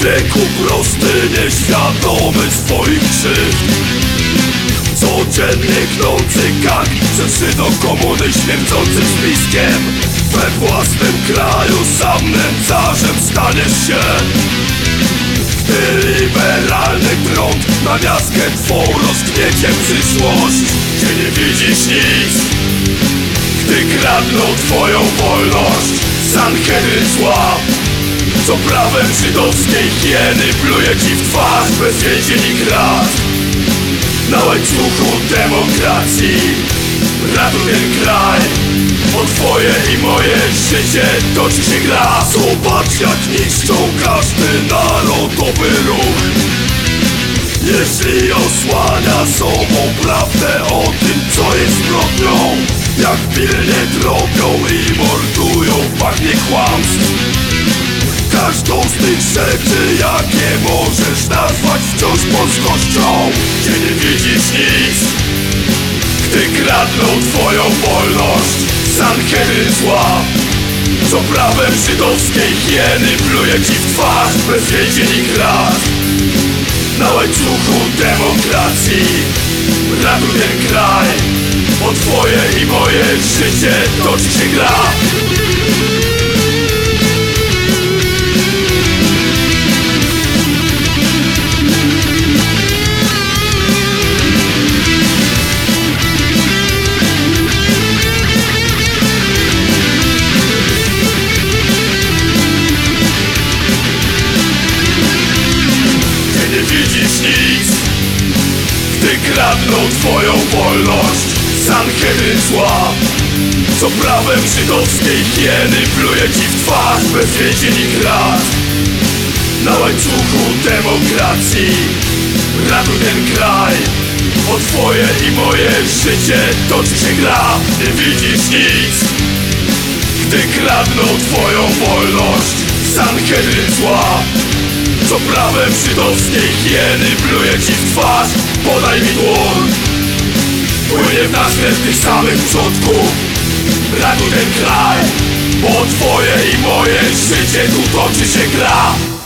środku prosty, nieświadomy swoich krzywd. Codziennie knący gang Przez szyno komuny śmierdzącym spiskiem. We własnym kraju sam nędzarzem staniesz się. Gdy liberalny trąd na miastkę twą rozgniecie przyszłość Gdzie nie widzisz nic. Gdy kradną twoją wolność Sanhedryn zła Co prawem żydowskiej hieny Pluje ci w twarz bez więzień i krat. Na łańcuchu demokracji Ratuj ten kraj. Bo twoje i moje życie toczy się gra. Zobacz jak niszczą każdy narodowy ruch. Jeśli osłania sobą prawdę o tym, co jest zbrodnią Jak pilnie drobią i mordują w kłamstw Każdą z tych rzeczy, jakie możesz nazwać wciąż polskością. Gdzie nie widzisz nic. Gdy kradną twoją wolność Sanhedryn zła. Co prawem żydowskiej hieny Pluje ci w twarz bez więzień i krat na łańcuchu demokracji Ratuj ten kraj Bo twoje i moje życie toczy się gra Gdy kradną twoją wolność Sanhedryn zła. Co prawem żydowskiej hieny Pluje ci w twarz bez więzień i krat. Na łańcuchu demokracji Ratuj ten kraj. Bo twoje i moje życie toczy się gra. Nie widzisz nic. Gdy kradną twoją wolność Sanhedryn zła Co prawem żydowskiej hieny Pluje ci w twarz, podaj mi dłoń. Płynie w nas tych samych przodków Ratuj ten kraj Bo twoje i moje życie tu toczy się gra